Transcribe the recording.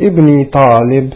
ابني طالب.